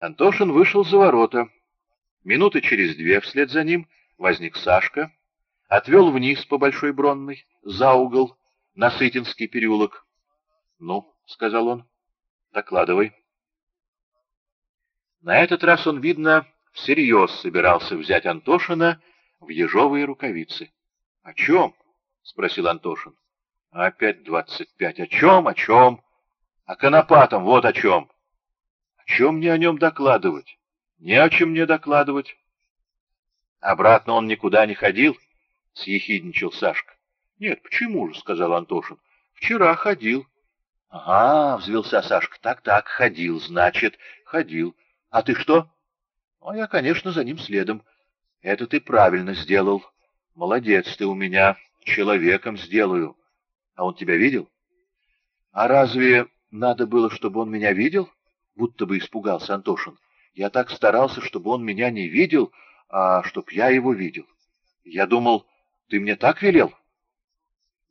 Антошин вышел за ворота. Минуты через две вслед за ним возник Сашка, отвел вниз по Большой Бронной, за угол, на Сытинский переулок. — Ну, — сказал он, — докладывай. На этот раз он, видно, всерьез собирался взять Антошина в ежовые рукавицы. — О чем? — спросил Антошин. — Опять двадцать пять. О чем, о чем? — О конопатом, вот о чем. — чем мне о нем докладывать? Не о чем мне докладывать. Обратно он никуда не ходил, — съехидничал Сашка. — Нет, почему же, — сказал Антошин. — Вчера ходил. — Ага, — взвелся Сашка, так — Так-так, ходил, значит, ходил. А ты что? — А я, конечно, за ним следом. — Это ты правильно сделал. Молодец ты у меня, человеком сделаю. А он тебя видел? — А разве надо было, чтобы он меня видел? Будто бы испугался Антошин. Я так старался, чтобы он меня не видел, а чтоб я его видел. Я думал, ты мне так велел?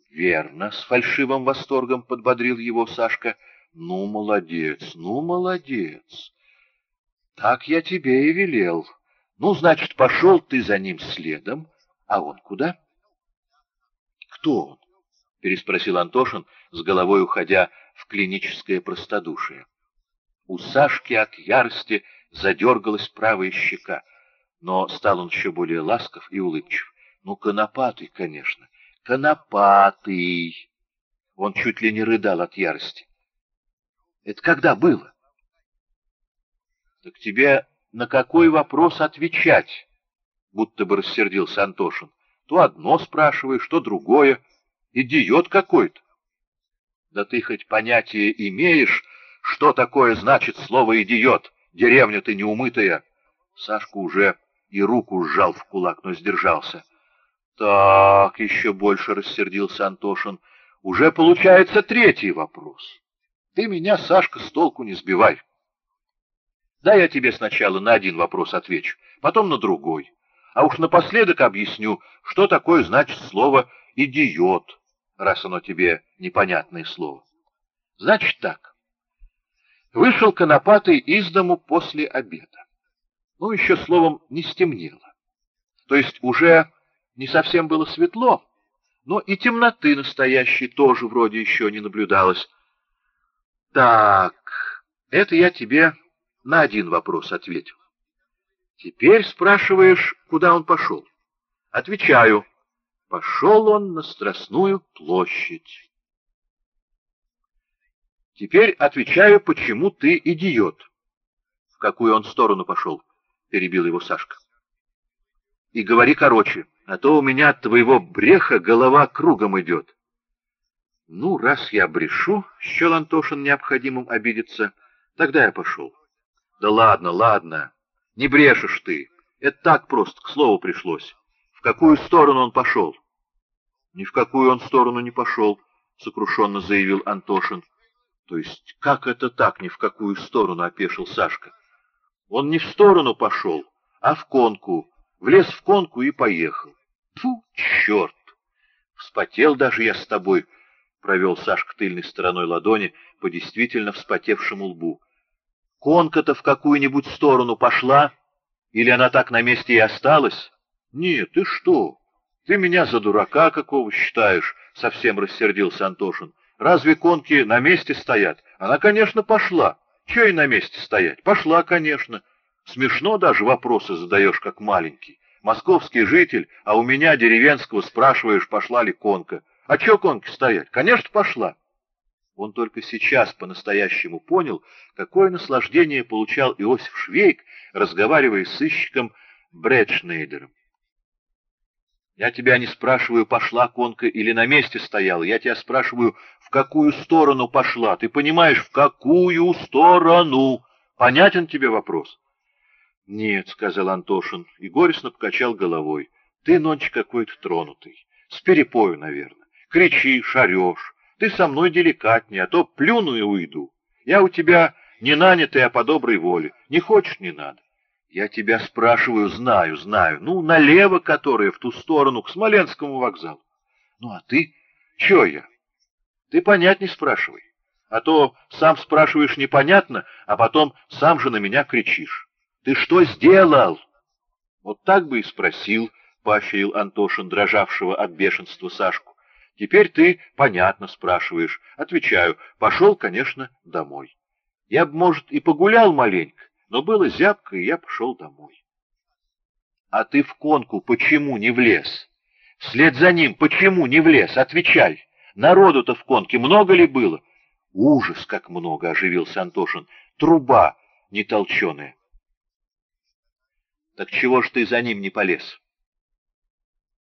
Верно, с фальшивым восторгом подбодрил его Сашка. Ну, молодец, ну, молодец. Так я тебе и велел. Ну, значит, пошел ты за ним следом, а он куда? Кто он? Переспросил Антошин, с головой уходя в клиническое простодушие. У Сашки от ярости задергалась правая щека, но стал он еще более ласков и улыбчив. Ну, конопатый, конечно, конопатый. Он чуть ли не рыдал от ярости. Это когда было? Так тебе на какой вопрос отвечать? Будто бы рассердился Антошин. То одно спрашиваешь, то другое. Идиот какой-то. Да ты хоть понятие имеешь, что такое значит слово «идиот»? Деревня ты неумытая. Сашка уже и руку сжал в кулак, но сдержался. Так, еще больше рассердился Антошин. Уже получается третий вопрос. Ты меня, Сашка, с толку не сбивай. Да я тебе сначала на один вопрос отвечу, потом на другой. А уж напоследок объясню, что такое значит слово «идиот», раз оно тебе непонятное слово. Значит так. Вышел Конопатый из дому после обеда. Ну, еще словом, не стемнело. То есть уже не совсем было светло, но и темноты настоящей тоже вроде еще не наблюдалось. Так, это я тебе на один вопрос ответил. Теперь спрашиваешь, куда он пошел. Отвечаю, пошел он на Страстную площадь. Теперь отвечаю, почему ты идиот. В какую он сторону пошел, перебил его Сашка. И говори короче, а то у меня от твоего бреха голова кругом идет. Ну, раз я брешу, счел Антошин необходимым обидеться, тогда я пошел. Да ладно, ладно, не брешешь ты. Это так просто, к слову пришлось. В какую сторону он пошел? Ни в какую он сторону не пошел, сокрушенно заявил Антошин. То есть, как это так, ни в какую сторону, опешил Сашка? Он не в сторону пошел, а в конку, влез в конку и поехал. Фу, черт! Вспотел даже я с тобой, провел Сашка тыльной стороной ладони по действительно вспотевшему лбу. Конка-то в какую-нибудь сторону пошла? Или она так на месте и осталась? Нет, ты что? Ты меня за дурака какого считаешь? Совсем рассердился Антошин. Разве конки на месте стоят? Она, конечно, пошла. Че и на месте стоять? Пошла, конечно. Смешно даже вопросы задаешь, как маленький. Московский житель, а у меня деревенского спрашиваешь, пошла ли конка. А че конки стоять? Конечно, пошла. Он только сейчас по-настоящему понял, какое наслаждение получал Иосиф Швейк, разговаривая с сыщиком Брэдшнейдером. Я тебя не спрашиваю, пошла конка или на месте стояла. Я тебя спрашиваю, в какую сторону пошла. Ты понимаешь, в какую сторону? Понятен тебе вопрос? Нет, сказал Антошин и горестно покачал головой. Ты, ночь какой-то тронутый. С перепою, наверное. Кричишь, орешь. Ты со мной деликатнее, а то плюну и уйду. Я у тебя не нанятый, а по доброй воле. Не хочешь — не надо. Я тебя спрашиваю, знаю, знаю. Ну, налево, которая в ту сторону, к Смоленскому вокзалу. Ну, а ты? Че я? Ты понять не спрашивай. А то сам спрашиваешь непонятно, а потом сам же на меня кричишь. Ты что сделал? Вот так бы и спросил, — поощрил Антошин, дрожавшего от бешенства Сашку. Теперь ты понятно спрашиваешь. Отвечаю, пошел, конечно, домой. Я бы, может, и погулял маленько, но было зябко, и я пошел домой. А ты в конку почему не влез? Вслед за ним почему не влез? Отвечай. Народу-то в конке много ли было? Ужас, как много, оживился Антошин. Труба не толченая. Так чего ж ты за ним не полез?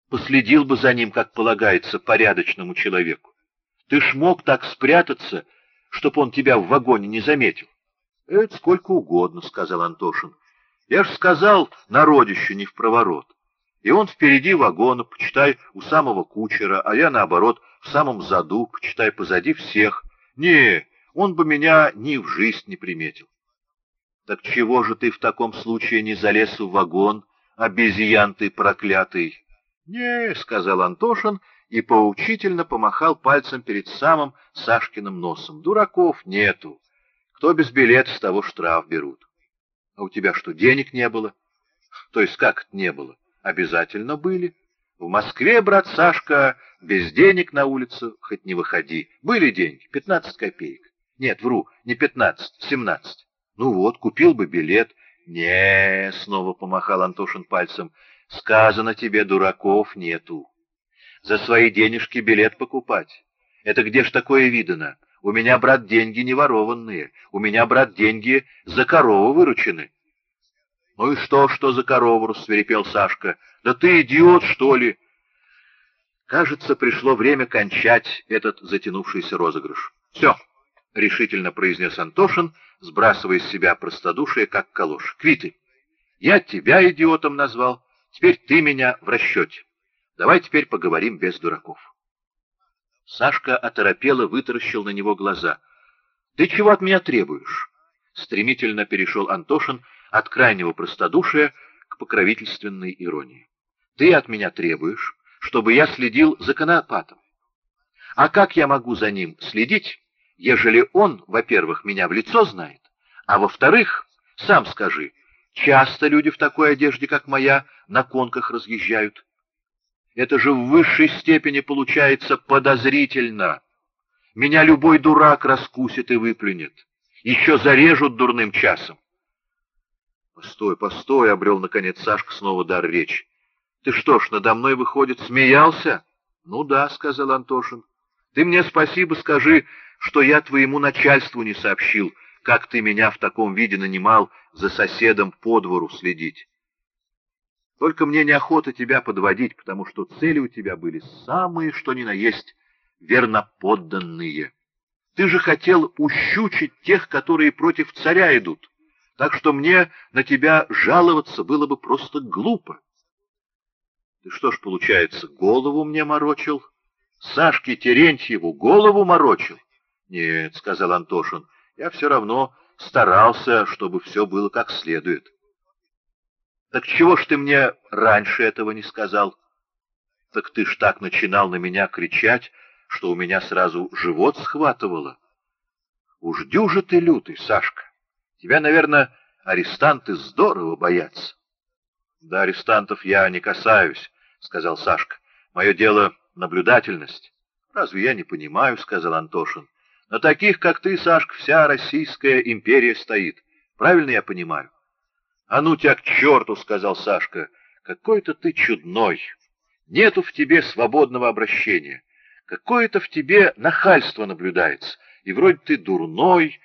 Последил бы за ним, как полагается, порядочному человеку. Ты ж мог так спрятаться, чтоб он тебя в вагоне не заметил. — Это сколько угодно, — сказал Антошин. — Я ж сказал, народище не в проворот. И он впереди вагона, почитай, у самого кучера, а я, наоборот, в самом заду, почитай, позади всех. Не, он бы меня ни в жизнь не приметил. Так чего же ты в таком случае не залез в вагон, обезьян ты проклятый? Не, — сказал Антошин и поучительно помахал пальцем перед самым Сашкиным носом. Дураков нету. Кто без билета, с того штраф берут. А у тебя что, денег не было? То есть как это не было? Обязательно были. В Москве, брат Сашка, без денег на улицу хоть не выходи. Были деньги, 15 копеек. Нет, вру, не 15, 17. Ну вот, купил бы билет. Не, снова помахал Антошин пальцем. Сказано тебе, дураков нету. За свои денежки билет покупать. Это где ж такое видано? У меня, брат, деньги не ворованные. У меня, брат, деньги за корову выручены. «Ну и что, что за корову?» — рассверепел Сашка. «Да ты идиот, что ли?» Кажется, пришло время кончать этот затянувшийся розыгрыш. «Все», — решительно произнес Антошин, сбрасывая с себя простодушие, как калош. «Квиты! Я тебя идиотом назвал, теперь ты меня в расчете. Давай теперь поговорим без дураков». Сашка оторопело вытаращил на него глаза. «Ты чего от меня требуешь?» Стремительно перешел Антошин от крайнего простодушия к покровительственной иронии. «Ты от меня требуешь, чтобы я следил за конопатом. А как я могу за ним следить, ежели он, во-первых, меня в лицо знает, а во-вторых, сам скажи, часто люди в такой одежде, как моя, на конках разъезжают. Это же в высшей степени получается подозрительно. Меня любой дурак раскусит и выплюнет. Еще зарежут дурным часом. «Постой, постой!» — обрел, наконец, Сашка снова дар речи. «Ты что ж, надо мной, выходит, смеялся?» «Ну да», — сказал Антошин. «Ты мне спасибо скажи, что я твоему начальству не сообщил, как ты меня в таком виде нанимал за соседом по двору следить. Только мне неохота тебя подводить, потому что цели у тебя были самые, что ни на есть, верноподданные. Ты же хотел ущучить тех, которые против царя идут» так что мне на тебя жаловаться было бы просто глупо. Ты что ж, получается, голову мне морочил? Сашке Терентьеву голову морочил? Нет, — сказал Антошин, — я все равно старался, чтобы все было как следует. Так чего ж ты мне раньше этого не сказал? Так ты ж так начинал на меня кричать, что у меня сразу живот схватывало. Уж дюжа ты лютый, Сашка. Тебя, наверное, арестанты здорово боятся. — Да арестантов я не касаюсь, — сказал Сашка. — Мое дело — наблюдательность. — Разве я не понимаю, — сказал Антошин. — На таких, как ты, Сашка, вся Российская империя стоит. Правильно я понимаю? — А ну тебя к черту, — сказал Сашка. — Какой-то ты чудной. Нету в тебе свободного обращения. Какое-то в тебе нахальство наблюдается. И вроде ты дурной,